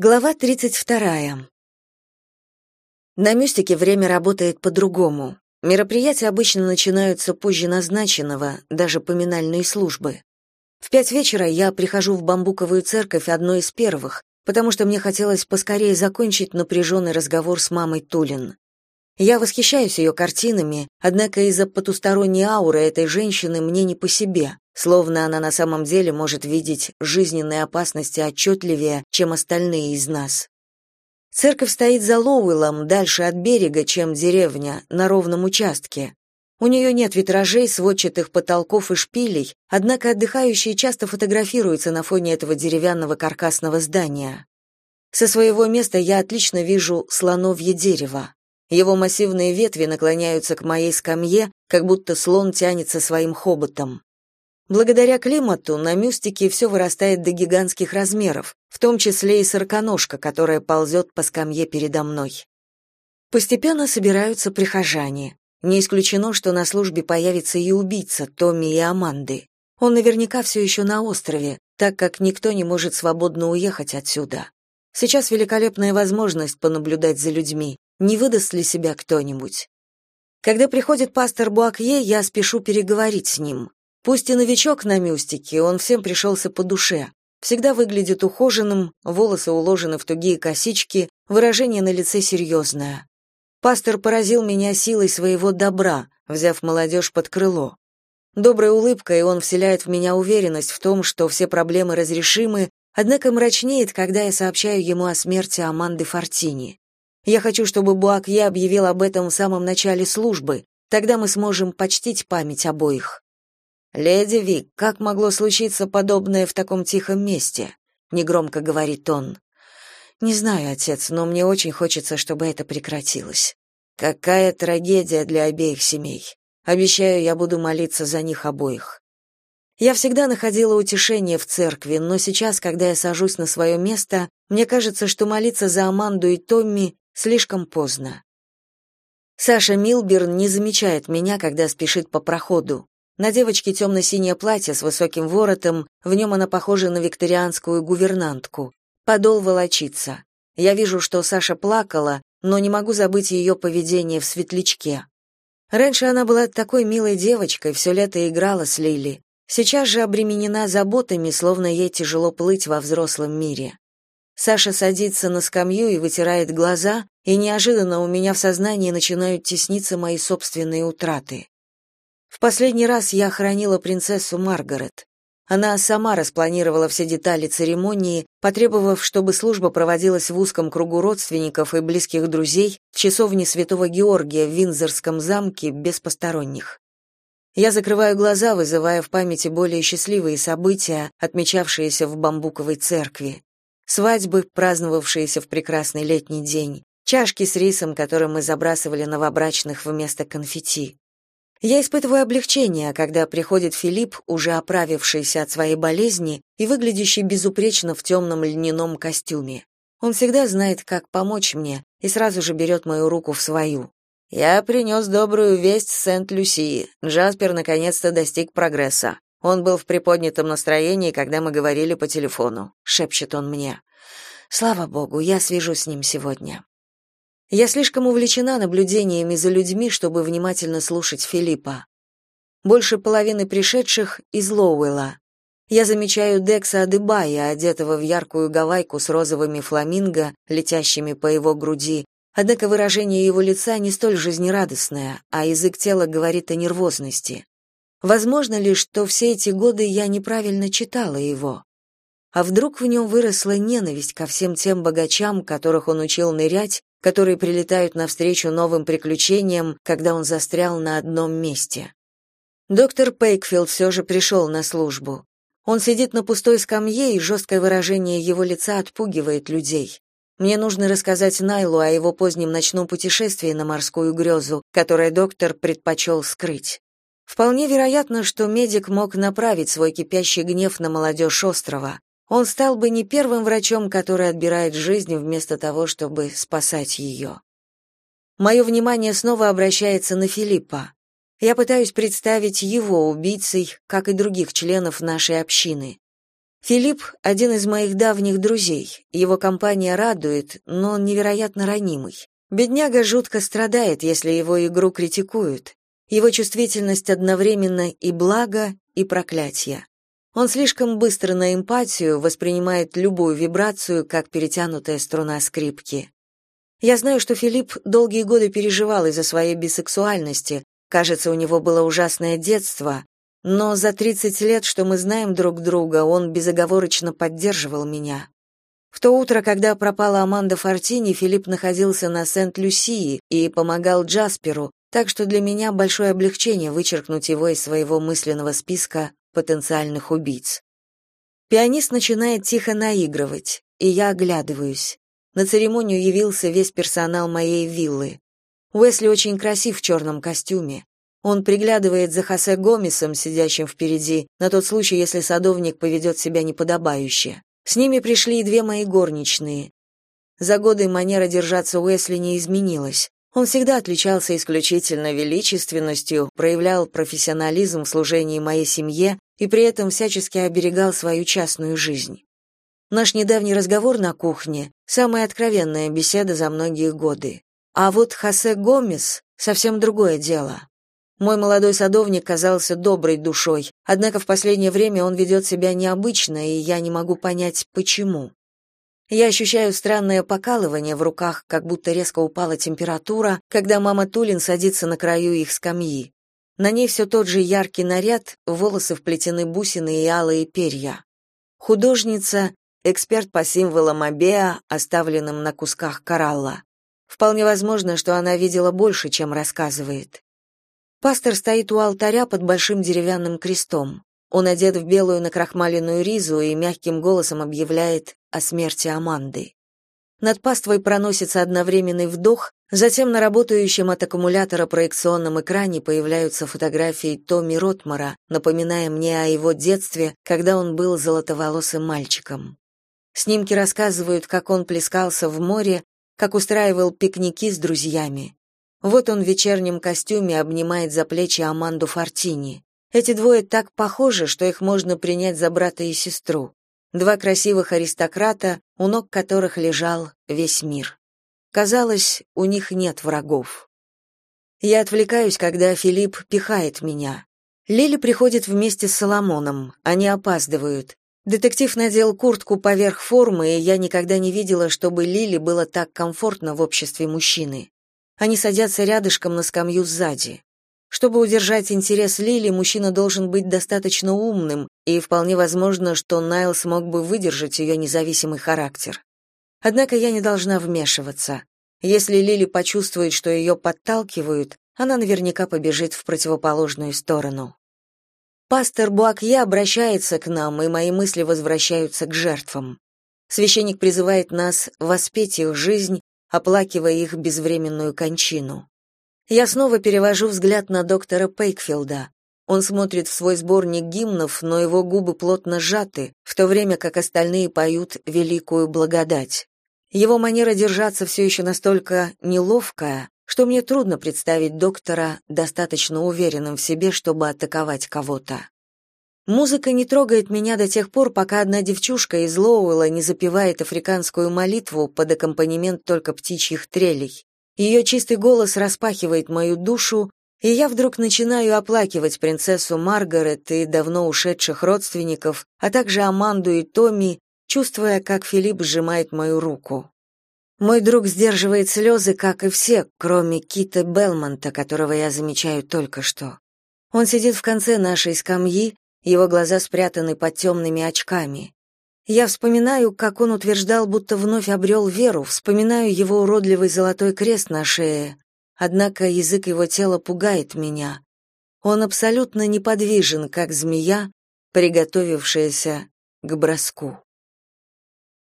Глава 32. На мюстике время работает по-другому. Мероприятия обычно начинаются позже назначенного, даже поминальные службы. В пять вечера я прихожу в бамбуковую церковь одной из первых, потому что мне хотелось поскорее закончить напряженный разговор с мамой Тулин. Я восхищаюсь ее картинами, однако из-за потусторонней ауры этой женщины мне не по себе словно она на самом деле может видеть жизненные опасности отчетливее, чем остальные из нас. Церковь стоит за Лоуэллом, дальше от берега, чем деревня, на ровном участке. У нее нет витражей, сводчатых потолков и шпилей, однако отдыхающие часто фотографируются на фоне этого деревянного каркасного здания. Со своего места я отлично вижу слоновье дерево. Его массивные ветви наклоняются к моей скамье, как будто слон тянется своим хоботом. Благодаря климату на мюстике все вырастает до гигантских размеров, в том числе и сороконожка, которая ползет по скамье передо мной. Постепенно собираются прихожане. Не исключено, что на службе появится и убийца Томми и Аманды. Он наверняка все еще на острове, так как никто не может свободно уехать отсюда. Сейчас великолепная возможность понаблюдать за людьми, не выдаст ли себя кто-нибудь. Когда приходит пастор Буакье, я спешу переговорить с ним. Пусть и новичок на мюстике, он всем пришелся по душе. Всегда выглядит ухоженным, волосы уложены в тугие косички, выражение на лице серьезное. Пастор поразил меня силой своего добра, взяв молодежь под крыло. Доброй улыбкой он вселяет в меня уверенность в том, что все проблемы разрешимы, однако мрачнеет, когда я сообщаю ему о смерти Аманды Фортини. Я хочу, чтобы Буакье объявил об этом в самом начале службы, тогда мы сможем почтить память обоих. «Леди Вик, как могло случиться подобное в таком тихом месте?» — негромко говорит он. «Не знаю, отец, но мне очень хочется, чтобы это прекратилось. Какая трагедия для обеих семей. Обещаю, я буду молиться за них обоих». Я всегда находила утешение в церкви, но сейчас, когда я сажусь на свое место, мне кажется, что молиться за Аманду и Томми слишком поздно. Саша Милберн не замечает меня, когда спешит по проходу. На девочке темно-синее платье с высоким воротом, в нем она похожа на викторианскую гувернантку. Подол волочится. Я вижу, что Саша плакала, но не могу забыть ее поведение в светлячке. Раньше она была такой милой девочкой, все лето играла с Лили. Сейчас же обременена заботами, словно ей тяжело плыть во взрослом мире. Саша садится на скамью и вытирает глаза, и неожиданно у меня в сознании начинают тесниться мои собственные утраты. В последний раз я хранила принцессу Маргарет. Она сама распланировала все детали церемонии, потребовав, чтобы служба проводилась в узком кругу родственников и близких друзей в часовне Святого Георгия в Виндзорском замке без посторонних. Я закрываю глаза, вызывая в памяти более счастливые события, отмечавшиеся в бамбуковой церкви. Свадьбы, праздновавшиеся в прекрасный летний день, чашки с рисом, которые мы забрасывали новобрачных вместо конфетти. Я испытываю облегчение, когда приходит Филипп, уже оправившийся от своей болезни и выглядящий безупречно в темном льняном костюме. Он всегда знает, как помочь мне, и сразу же берет мою руку в свою. «Я принес добрую весть Сент-Люсии. Джаспер наконец-то достиг прогресса. Он был в приподнятом настроении, когда мы говорили по телефону», — шепчет он мне. «Слава богу, я свяжусь с ним сегодня». Я слишком увлечена наблюдениями за людьми, чтобы внимательно слушать Филиппа. Больше половины пришедших из Лоуэлла. Я замечаю Декса Адыбая, одетого в яркую гавайку с розовыми фламинго, летящими по его груди, однако выражение его лица не столь жизнерадостное, а язык тела говорит о нервозности. Возможно ли, что все эти годы я неправильно читала его? А вдруг в нем выросла ненависть ко всем тем богачам, которых он учил нырять, которые прилетают навстречу новым приключениям, когда он застрял на одном месте. Доктор Пейкфилд все же пришел на службу. Он сидит на пустой скамье, и жесткое выражение его лица отпугивает людей. Мне нужно рассказать Найлу о его позднем ночном путешествии на морскую грезу, которое доктор предпочел скрыть. Вполне вероятно, что медик мог направить свой кипящий гнев на молодежь острова, он стал бы не первым врачом, который отбирает жизнь вместо того, чтобы спасать ее. Мое внимание снова обращается на Филиппа. Я пытаюсь представить его убийцей, как и других членов нашей общины. Филипп — один из моих давних друзей. Его компания радует, но он невероятно ранимый. Бедняга жутко страдает, если его игру критикуют. Его чувствительность одновременно и благо, и проклятие. Он слишком быстро на эмпатию воспринимает любую вибрацию, как перетянутая струна скрипки. Я знаю, что Филипп долгие годы переживал из-за своей бисексуальности. Кажется, у него было ужасное детство, но за 30 лет, что мы знаем друг друга, он безоговорочно поддерживал меня. В то утро, когда пропала Аманда Фортини, Филипп находился на Сент-Люсии и помогал Джасперу, так что для меня большое облегчение вычеркнуть его из своего мысленного списка потенциальных убийц. Пианист начинает тихо наигрывать, и я оглядываюсь. На церемонию явился весь персонал моей виллы. Уэсли очень красив в черном костюме. Он приглядывает за Хосе Гомесом, сидящим впереди, на тот случай, если садовник поведет себя неподобающе. С ними пришли и две мои горничные. За годы манера держаться Уэсли не изменилась. Он всегда отличался исключительно величественностью, проявлял профессионализм в служении моей семье и при этом всячески оберегал свою частную жизнь. Наш недавний разговор на кухне — самая откровенная беседа за многие годы. А вот Хосе Гомес — совсем другое дело. Мой молодой садовник казался доброй душой, однако в последнее время он ведет себя необычно, и я не могу понять, почему. Я ощущаю странное покалывание в руках, как будто резко упала температура, когда мама Тулин садится на краю их скамьи. На ней все тот же яркий наряд, волосы вплетены бусины и алые перья. Художница — эксперт по символам Абеа, оставленным на кусках коралла. Вполне возможно, что она видела больше, чем рассказывает. Пастор стоит у алтаря под большим деревянным крестом. Он одет в белую накрахмаленную ризу и мягким голосом объявляет о смерти Аманды. Над паствой проносится одновременный вдох, затем на работающем от аккумулятора проекционном экране появляются фотографии Томми Ротмара, напоминая мне о его детстве, когда он был золотоволосым мальчиком. Снимки рассказывают, как он плескался в море, как устраивал пикники с друзьями. Вот он в вечернем костюме обнимает за плечи Аманду Фортини. Эти двое так похожи, что их можно принять за брата и сестру. Два красивых аристократа, у ног которых лежал весь мир. Казалось, у них нет врагов. Я отвлекаюсь, когда Филипп пихает меня. Лили приходит вместе с Соломоном, они опаздывают. Детектив надел куртку поверх формы, и я никогда не видела, чтобы Лили было так комфортно в обществе мужчины. Они садятся рядышком на скамью сзади. Чтобы удержать интерес Лили, мужчина должен быть достаточно умным, и вполне возможно, что Найл смог бы выдержать ее независимый характер. Однако я не должна вмешиваться. Если Лили почувствует, что ее подталкивают, она наверняка побежит в противоположную сторону. Пастор Буакье обращается к нам, и мои мысли возвращаются к жертвам. Священник призывает нас воспеть их жизнь оплакивая их безвременную кончину. Я снова перевожу взгляд на доктора Пейкфилда. Он смотрит в свой сборник гимнов, но его губы плотно сжаты, в то время как остальные поют великую благодать. Его манера держаться все еще настолько неловкая, что мне трудно представить доктора достаточно уверенным в себе, чтобы атаковать кого-то. Музыка не трогает меня до тех пор, пока одна девчушка из Лоуэлла не запевает африканскую молитву под аккомпанемент только птичьих трелей. Ее чистый голос распахивает мою душу, и я вдруг начинаю оплакивать принцессу Маргарет и давно ушедших родственников, а также Аманду и Томми, чувствуя, как Филипп сжимает мою руку. Мой друг сдерживает слезы, как и все, кроме Кита Белмонта, которого я замечаю только что. Он сидит в конце нашей скамьи, его глаза спрятаны под темными очками. Я вспоминаю, как он утверждал, будто вновь обрел веру, вспоминаю его уродливый золотой крест на шее. Однако язык его тела пугает меня. Он абсолютно неподвижен, как змея, приготовившаяся к броску.